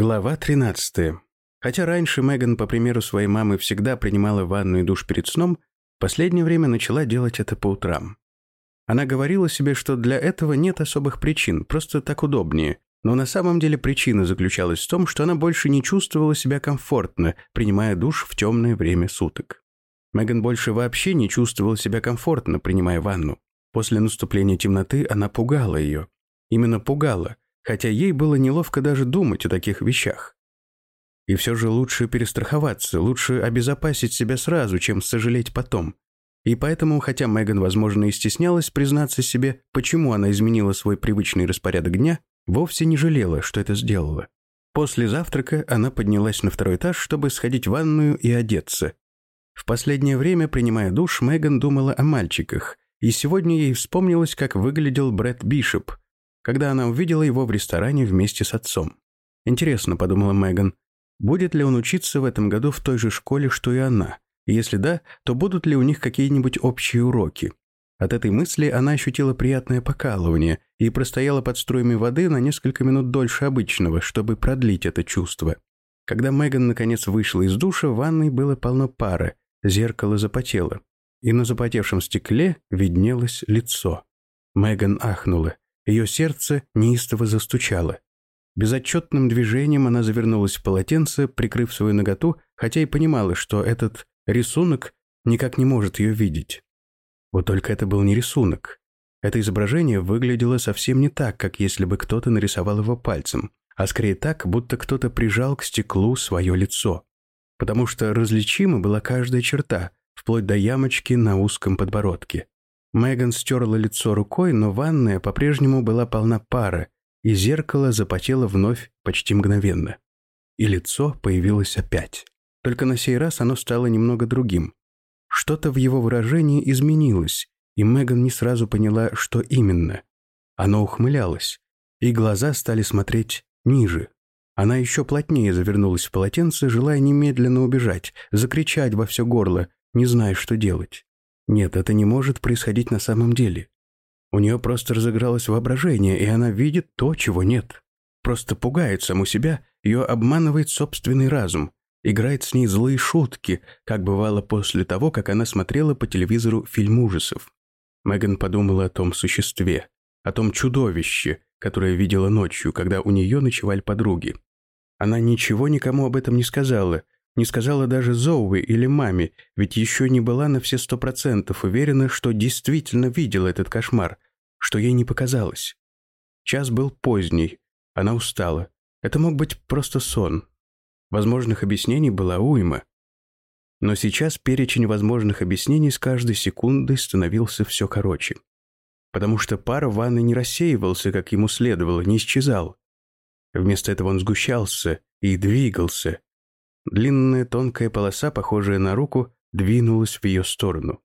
Глава 13. Хотя раньше Меган, по примеру своей мамы, всегда принимала ванну и душ перед сном, в последнее время начала делать это по утрам. Она говорила себе, что для этого нет особых причин, просто так удобнее. Но на самом деле причина заключалась в том, что она больше не чувствовала себя комфортно, принимая душ в темное время суток. Меган больше вообще не чувствовала себя комфортно, принимая ванну. После наступления темноты она пугала ее. Именно пугала – хотя ей было неловко даже думать о таких вещах. И все же лучше перестраховаться, лучше обезопасить себя сразу, чем сожалеть потом. И поэтому, хотя Меган, возможно, и стеснялась признаться себе, почему она изменила свой привычный распорядок дня, вовсе не жалела, что это сделала. После завтрака она поднялась на второй этаж, чтобы сходить в ванную и одеться. В последнее время, принимая душ, Меган думала о мальчиках, и сегодня ей вспомнилось, как выглядел Брэд Бишоп – когда она увидела его в ресторане вместе с отцом. «Интересно», — подумала Меган, — «будет ли он учиться в этом году в той же школе, что и она? Если да, то будут ли у них какие-нибудь общие уроки?» От этой мысли она ощутила приятное покалывание и простояла под струями воды на несколько минут дольше обычного, чтобы продлить это чувство. Когда Меган наконец вышла из душа, в ванной было полно пара, зеркало запотело, и на запотевшем стекле виднелось лицо. Меган ахнула. Ее сердце неистово застучало. Безотчетным движением она завернулась в полотенце, прикрыв свою ноготу, хотя и понимала, что этот рисунок никак не может ее видеть. Вот только это был не рисунок. Это изображение выглядело совсем не так, как если бы кто-то нарисовал его пальцем, а скорее так, будто кто-то прижал к стеклу свое лицо. Потому что различима была каждая черта, вплоть до ямочки на узком подбородке. Меган стерла лицо рукой, но ванная по-прежнему была полна пара, и зеркало запотело вновь почти мгновенно. И лицо появилось опять. Только на сей раз оно стало немного другим. Что-то в его выражении изменилось, и Меган не сразу поняла, что именно. Оно ухмылялось, и глаза стали смотреть ниже. Она еще плотнее завернулась в полотенце, желая немедленно убежать, закричать во все горло, не зная, что делать. Нет, это не может происходить на самом деле. У нее просто разыгралось воображение, и она видит то, чего нет. Просто пугает саму себя, ее обманывает собственный разум, играет с ней злые шутки, как бывало после того, как она смотрела по телевизору фильм ужасов. Меган подумала о том существе, о том чудовище, которое видела ночью, когда у нее ночевали подруги. Она ничего никому об этом не сказала, не сказала даже Зоуи или маме, ведь еще не была на все сто процентов уверена, что действительно видела этот кошмар, что ей не показалось. Час был поздний, она устала. Это мог быть просто сон. Возможных объяснений была уйма. Но сейчас перечень возможных объяснений с каждой секундой становился все короче. Потому что пар в ванной не рассеивался, как ему следовало, не исчезал. Вместо этого он сгущался и двигался, Длинная тонкая полоса, похожая на руку, двинулась в ее сторону.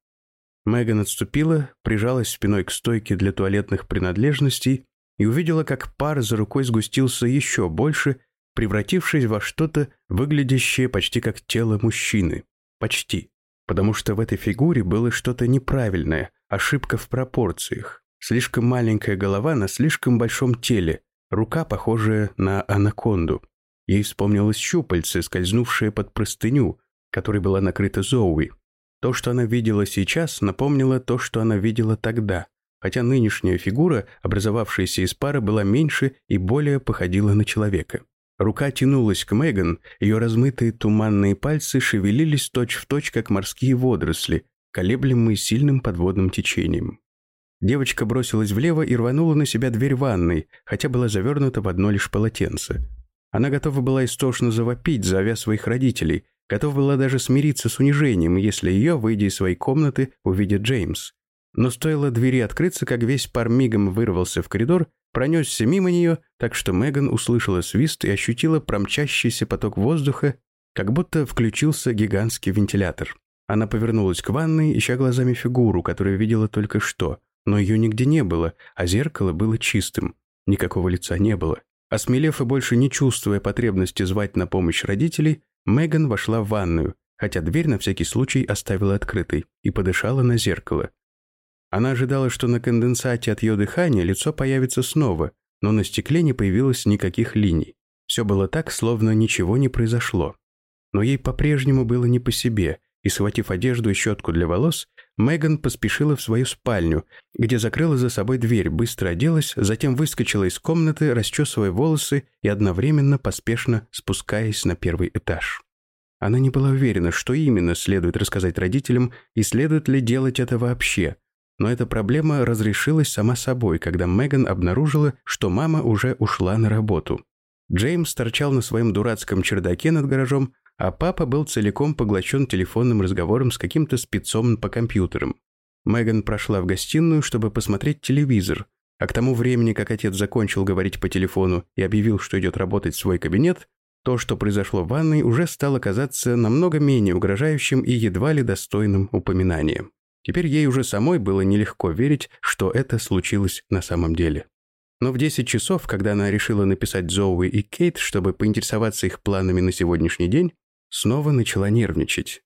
Меган отступила, прижалась спиной к стойке для туалетных принадлежностей и увидела, как пар за рукой сгустился еще больше, превратившись во что-то, выглядящее почти как тело мужчины. Почти. Потому что в этой фигуре было что-то неправильное, ошибка в пропорциях. Слишком маленькая голова на слишком большом теле, рука, похожая на анаконду. Ей вспомнилось щупальце, скользнувшее под простыню, которой была накрыта Зоуи. То, что она видела сейчас, напомнило то, что она видела тогда, хотя нынешняя фигура, образовавшаяся из пары, была меньше и более походила на человека. Рука тянулась к Меган, ее размытые туманные пальцы шевелились точь-в-точь, точь, как морские водоросли, колеблемые сильным подводным течением. Девочка бросилась влево и рванула на себя дверь ванной, хотя была завернута в одно лишь полотенце. Она готова была истошно завопить, зовя своих родителей, готова была даже смириться с унижением, если ее, выйдя из своей комнаты, увидит Джеймс. Но стоило двери открыться, как весь пар мигом вырвался в коридор, пронесся мимо нее, так что Меган услышала свист и ощутила промчащийся поток воздуха, как будто включился гигантский вентилятор. Она повернулась к ванной, ища глазами фигуру, которую видела только что, но ее нигде не было, а зеркало было чистым. Никакого лица не было. Осмелев и больше не чувствуя потребности звать на помощь родителей, Меган вошла в ванную, хотя дверь на всякий случай оставила открытой, и подышала на зеркало. Она ожидала, что на конденсате от ее дыхания лицо появится снова, но на стекле не появилось никаких линий. Все было так, словно ничего не произошло. Но ей по-прежнему было не по себе, и, схватив одежду и щетку для волос, Меган поспешила в свою спальню, где закрыла за собой дверь, быстро оделась, затем выскочила из комнаты, расчесывая волосы и одновременно поспешно спускаясь на первый этаж. Она не была уверена, что именно следует рассказать родителям и следует ли делать это вообще. Но эта проблема разрешилась сама собой, когда Меган обнаружила, что мама уже ушла на работу. Джеймс торчал на своем дурацком чердаке над гаражом, а папа был целиком поглощен телефонным разговором с каким-то спецом по компьютерам. Меган прошла в гостиную, чтобы посмотреть телевизор, а к тому времени, как отец закончил говорить по телефону и объявил, что идет работать в свой кабинет, то, что произошло в ванной, уже стало казаться намного менее угрожающим и едва ли достойным упоминанием. Теперь ей уже самой было нелегко верить, что это случилось на самом деле. Но в 10 часов, когда она решила написать Зоуи и Кейт, чтобы поинтересоваться их планами на сегодняшний день, снова начала нервничать.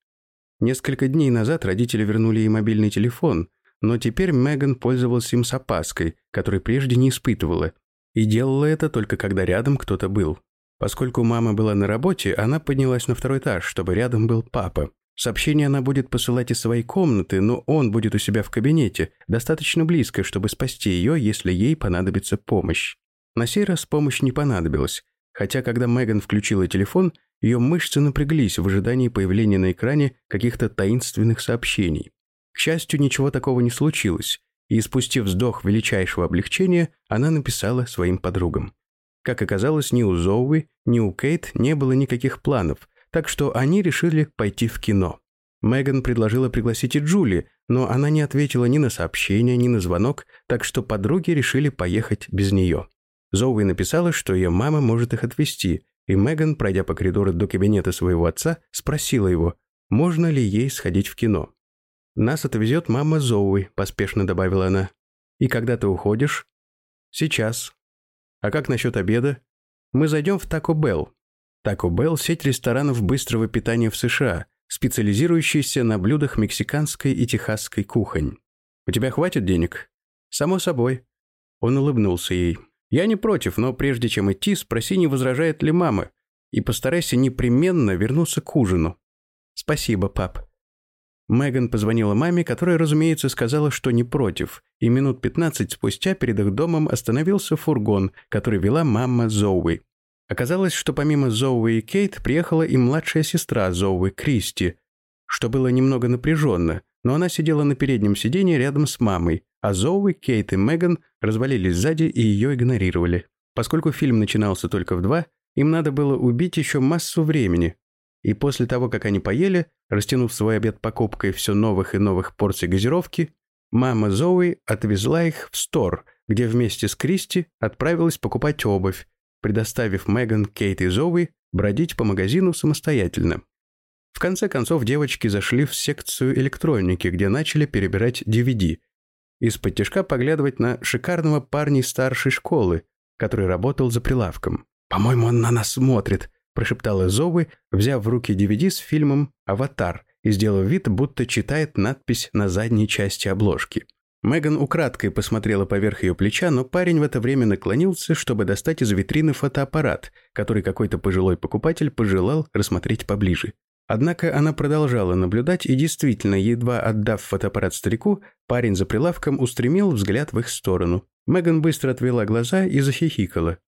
Несколько дней назад родители вернули ей мобильный телефон, но теперь Меган пользовалась им с опаской, которой прежде не испытывала, и делала это только когда рядом кто-то был. Поскольку мама была на работе, она поднялась на второй этаж, чтобы рядом был папа. Сообщение она будет посылать из своей комнаты, но он будет у себя в кабинете, достаточно близко, чтобы спасти ее, если ей понадобится помощь. На сей раз помощь не понадобилась, хотя когда Меган включила телефон, ее мышцы напряглись в ожидании появления на экране каких-то таинственных сообщений. К счастью, ничего такого не случилось, и, спустив вздох величайшего облегчения, она написала своим подругам. Как оказалось, ни у Зоуи, ни у Кейт не было никаких планов, так что они решили пойти в кино. Меган предложила пригласить и Джули, но она не ответила ни на сообщение, ни на звонок, так что подруги решили поехать без нее. Зоуи написала, что ее мама может их отвезти, и Меган, пройдя по коридору до кабинета своего отца, спросила его, можно ли ей сходить в кино. «Нас отвезет мама Зоуи», – поспешно добавила она. «И когда ты уходишь?» «Сейчас». «А как насчет обеда?» «Мы зайдем в Тако Белл». Тако Белл – сеть ресторанов быстрого питания в США, специализирующаяся на блюдах мексиканской и техасской кухонь. «У тебя хватит денег?» «Само собой». Он улыбнулся ей. Я не против, но прежде чем идти, спроси, не возражает ли мама, и постарайся непременно вернуться к ужину. Спасибо, пап. Меган позвонила маме, которая, разумеется, сказала, что не против, и минут 15 спустя перед их домом остановился фургон, который вела мама Зоуи. Оказалось, что помимо Зоуи и Кейт приехала и младшая сестра Зоуи, Кристи, что было немного напряженно, но она сидела на переднем сиденье рядом с мамой, а Зоуи, Кейт и Меган развалились сзади и ее игнорировали. Поскольку фильм начинался только в два, им надо было убить еще массу времени. И после того, как они поели, растянув свой обед покупкой все новых и новых порций газировки, мама Зоуи отвезла их в стор, где вместе с Кристи отправилась покупать обувь, предоставив Меган, Кейт и Зоуи бродить по магазину самостоятельно. В конце концов девочки зашли в секцию электроники, где начали перебирать DVD – из-под тяжка поглядывать на шикарного парня старшей школы, который работал за прилавком. «По-моему, он на нас смотрит», – прошептала Зовы, взяв в руки DVD с фильмом «Аватар» и сделав вид, будто читает надпись на задней части обложки. Меган украдкой посмотрела поверх ее плеча, но парень в это время наклонился, чтобы достать из витрины фотоаппарат, который какой-то пожилой покупатель пожелал рассмотреть поближе. Однако она продолжала наблюдать, и действительно, едва отдав фотоаппарат старику, парень за прилавком устремил взгляд в их сторону. Меган быстро отвела глаза и захихикала.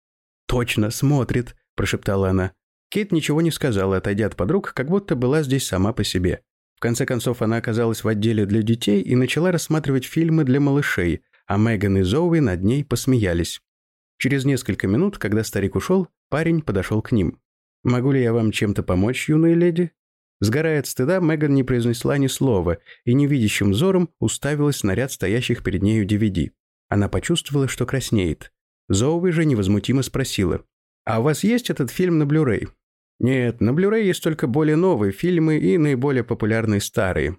«Точно, смотрит», – прошептала она. Кейт ничего не сказала, отойдя от подруг, как будто была здесь сама по себе. В конце концов, она оказалась в отделе для детей и начала рассматривать фильмы для малышей, а Меган и Зоуи над ней посмеялись. Через несколько минут, когда старик ушел, парень подошел к ним. «Могу ли я вам чем-то помочь, юная леди?» Сгорая от стыда, Меган не произнесла ни слова и невидящим взором уставилась на ряд стоящих перед нею DVD. Она почувствовала, что краснеет. Зоуи же невозмутимо спросила. «А у вас есть этот фильм на Blu-ray?» «Нет, на Blu-ray есть только более новые фильмы и наиболее популярные старые».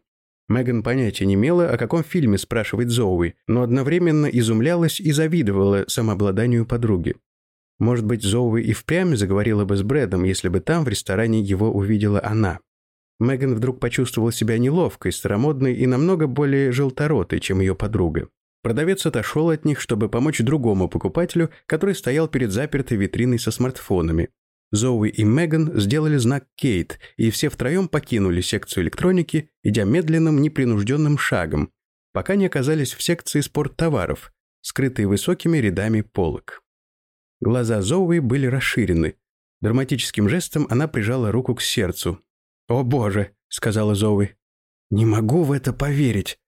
Меган понятия не имела, о каком фильме спрашивает Зоуи, но одновременно изумлялась и завидовала самообладанию подруги. Может быть, Зоуи и впрямь заговорила бы с Брэдом, если бы там в ресторане его увидела она. Меган вдруг почувствовала себя неловкой, старомодной и намного более желторотой, чем ее подруга. Продавец отошел от них, чтобы помочь другому покупателю, который стоял перед запертой витриной со смартфонами. Зоуи и Меган сделали знак Кейт, и все втроем покинули секцию электроники, идя медленным, непринужденным шагом, пока не оказались в секции спорттоваров, скрытые высокими рядами полок. Глаза Зоуи были расширены. Драматическим жестом она прижала руку к сердцу. «О боже!» — сказала Зоуи. «Не могу в это поверить!»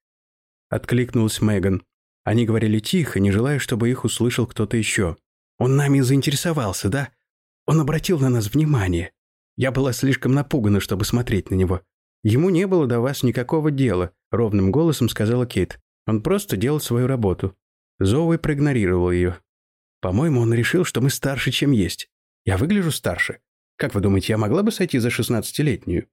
Откликнулась Меган. Они говорили тихо, не желая, чтобы их услышал кто-то еще. «Он нами заинтересовался, да? Он обратил на нас внимание. Я была слишком напугана, чтобы смотреть на него. Ему не было до вас никакого дела», — ровным голосом сказала Кейт. «Он просто делал свою работу». Зоуи проигнорировал ее. «По-моему, он решил, что мы старше, чем есть. Я выгляжу старше. Как вы думаете, я могла бы сойти за шестнадцатилетнюю?»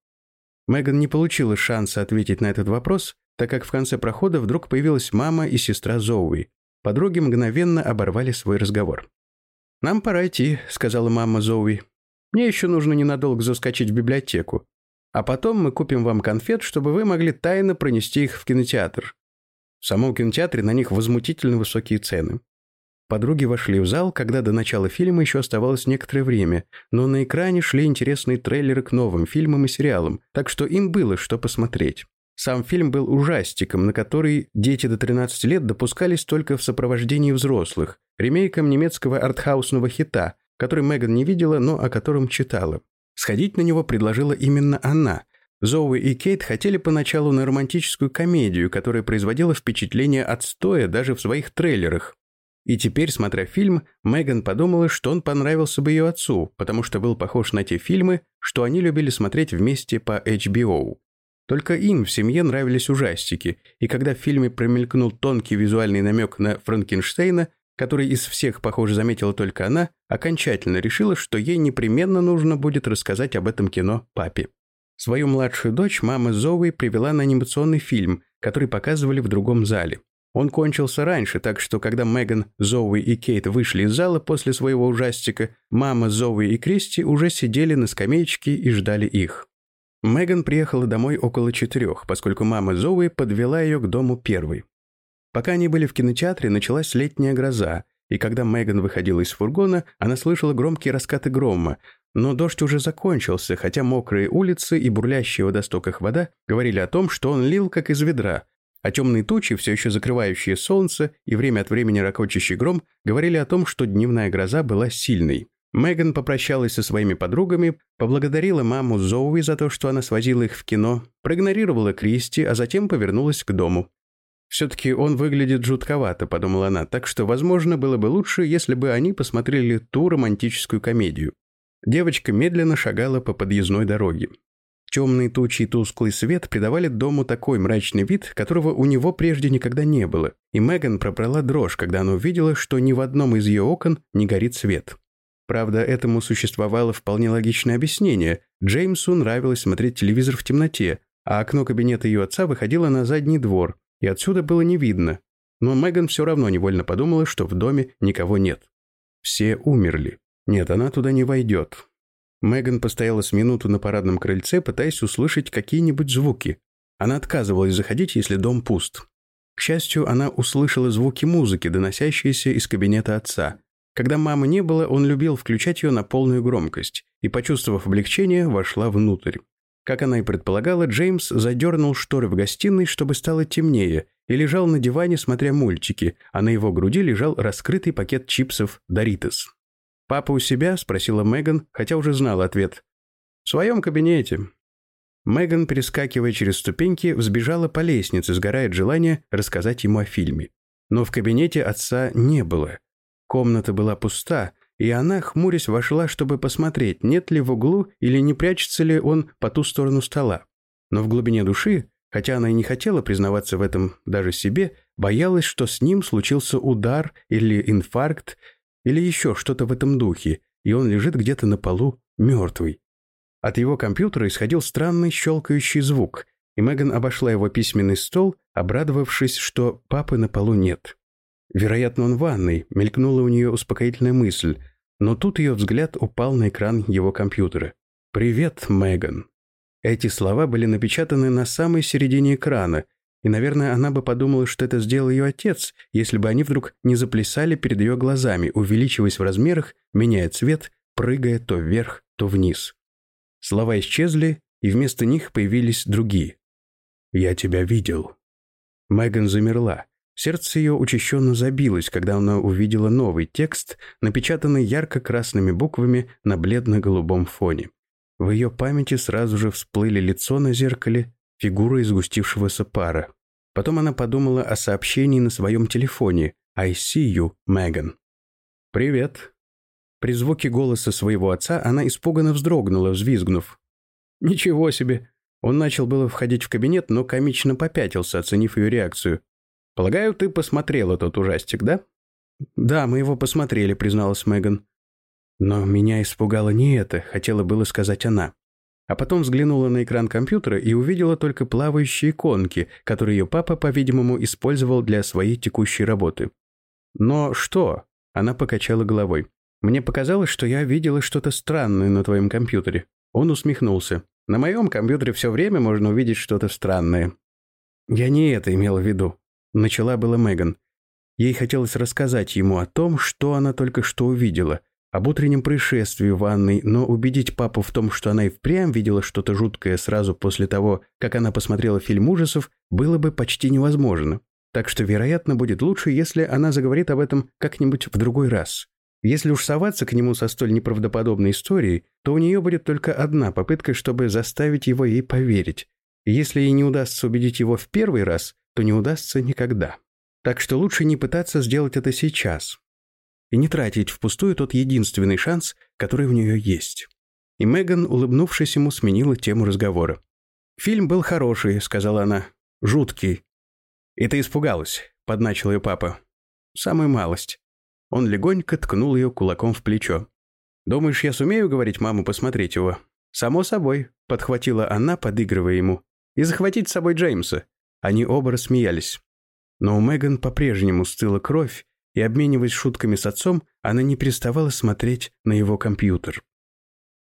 Меган не получила шанса ответить на этот вопрос, так как в конце прохода вдруг появилась мама и сестра Зоуи. Подруги мгновенно оборвали свой разговор. «Нам пора идти», — сказала мама Зоуи. «Мне еще нужно ненадолго заскочить в библиотеку. А потом мы купим вам конфет, чтобы вы могли тайно пронести их в кинотеатр. В самом кинотеатре на них возмутительно высокие цены». Подруги вошли в зал, когда до начала фильма еще оставалось некоторое время, но на экране шли интересные трейлеры к новым фильмам и сериалам, так что им было что посмотреть. Сам фильм был ужастиком, на который дети до 13 лет допускались только в сопровождении взрослых, ремейком немецкого артхаусного хита, который Меган не видела, но о котором читала. Сходить на него предложила именно она. Зоуи и Кейт хотели поначалу на романтическую комедию, которая производила впечатление отстоя даже в своих трейлерах. И теперь, смотря фильм, Меган подумала, что он понравился бы ее отцу, потому что был похож на те фильмы, что они любили смотреть вместе по HBO. Только им в семье нравились ужастики, и когда в фильме промелькнул тонкий визуальный намек на Франкенштейна, который из всех, похоже, заметила только она, окончательно решила, что ей непременно нужно будет рассказать об этом кино папе. Свою младшую дочь мама Зоуи привела на анимационный фильм, который показывали в другом зале. Он кончился раньше, так что когда Меган, Зоуи и Кейт вышли из зала после своего ужастика, мама Зоуи и Кристи уже сидели на скамеечке и ждали их. Меган приехала домой около четырех, поскольку мама Зоуи подвела ее к дому первой. Пока они были в кинотеатре, началась летняя гроза, и когда Меган выходила из фургона, она слышала громкие раскаты грома, но дождь уже закончился, хотя мокрые улицы и бурлящая в водостоках вода говорили о том, что он лил как из ведра, а темные тучи, все еще закрывающие солнце и время от времени ракочащий гром, говорили о том, что дневная гроза была сильной. Меган попрощалась со своими подругами, поблагодарила маму Зоуи за то, что она свозила их в кино, проигнорировала Кристи, а затем повернулась к дому. «Все-таки он выглядит жутковато», — подумала она, так что, возможно, было бы лучше, если бы они посмотрели ту романтическую комедию. Девочка медленно шагала по подъездной дороге. Темные тучи и тусклый свет придавали дому такой мрачный вид, которого у него прежде никогда не было, и Меган пробрала дрожь, когда она увидела, что ни в одном из ее окон не горит свет. Правда, этому существовало вполне логичное объяснение. Джеймсу нравилось смотреть телевизор в темноте, а окно кабинета ее отца выходило на задний двор, и отсюда было не видно. Но Меган все равно невольно подумала, что в доме никого нет. Все умерли. Нет, она туда не войдет. Меган постояла с минуту на парадном крыльце, пытаясь услышать какие-нибудь звуки. Она отказывалась заходить, если дом пуст. К счастью, она услышала звуки музыки, доносящиеся из кабинета отца, когда мамы не было, он любил включать ее на полную громкость, и, почувствовав облегчение, вошла внутрь. Как она и предполагала, Джеймс задернул шторы в гостиной, чтобы стало темнее, и лежал на диване, смотря мультики, а на его груди лежал раскрытый пакет чипсов «Доритос». «Папа у себя?» – спросила Меган, хотя уже знала ответ. «В своем кабинете». Меган, перескакивая через ступеньки, взбежала по лестнице, сгорая от желания рассказать ему о фильме. Но в кабинете отца не было – Комната была пуста, и она, хмурясь, вошла, чтобы посмотреть, нет ли в углу или не прячется ли он по ту сторону стола. Но в глубине души, хотя она и не хотела признаваться в этом даже себе, боялась, что с ним случился удар или инфаркт, или еще что-то в этом духе, и он лежит где-то на полу мертвый. От его компьютера исходил странный щелкающий звук, и Меган обошла его письменный стол, обрадовавшись, что папы на полу нет. Вероятно, он в ванной, мелькнула у нее успокоительная мысль, но тут ее взгляд упал на экран его компьютера. «Привет, Меган». Эти слова были напечатаны на самой середине экрана, и, наверное, она бы подумала, что это сделал ее отец, если бы они вдруг не заплясали перед ее глазами, увеличиваясь в размерах, меняя цвет, прыгая то вверх, то вниз. Слова исчезли, и вместо них появились другие. «Я тебя видел». Меган замерла. Сердце ее учащенно забилось, когда она увидела новый текст, напечатанный ярко-красными буквами на бледно-голубом фоне. В ее памяти сразу же всплыли лицо на зеркале, фигура изгустившегося пара. Потом она подумала о сообщении на своем телефоне «I see you, Меган». «Привет». При звуке голоса своего отца она испуганно вздрогнула, взвизгнув. «Ничего себе!» Он начал было входить в кабинет, но комично попятился, оценив ее реакцию. Полагаю, ты посмотрела тот ужастик, да? Да, мы его посмотрели, призналась Меган. Но меня испугало не это, хотела было сказать она. А потом взглянула на экран компьютера и увидела только плавающие иконки, которые ее папа, по-видимому, использовал для своей текущей работы. «Но что?» – она покачала головой. «Мне показалось, что я видела что-то странное на твоем компьютере». Он усмехнулся. «На моем компьютере все время можно увидеть что-то странное». «Я не это имела в виду. Начала была Меган. Ей хотелось рассказать ему о том, что она только что увидела, об утреннем происшествии в ванной, но убедить папу в том, что она и впрямь видела что-то жуткое сразу после того, как она посмотрела фильм ужасов, было бы почти невозможно. Так что, вероятно, будет лучше, если она заговорит об этом как-нибудь в другой раз. Если уж соваться к нему со столь неправдоподобной историей, то у нее будет только одна попытка, чтобы заставить его ей поверить. если ей не удастся убедить его в первый раз, то не удастся никогда. Так что лучше не пытаться сделать это сейчас. И не тратить впустую тот единственный шанс, который у нее есть. И Меган, улыбнувшись ему, сменила тему разговора. «Фильм был хороший», — сказала она. «Жуткий». «И ты испугалась», — подначил ее папа. «Самую малость». Он легонько ткнул ее кулаком в плечо. «Думаешь, я сумею говорить маму посмотреть его?» «Само собой», — подхватила она, подыгрывая ему. «И захватить с собой Джеймса. Они оба рассмеялись. Но у Меган по-прежнему стыла кровь, и, обмениваясь шутками с отцом, она не переставала смотреть на его компьютер.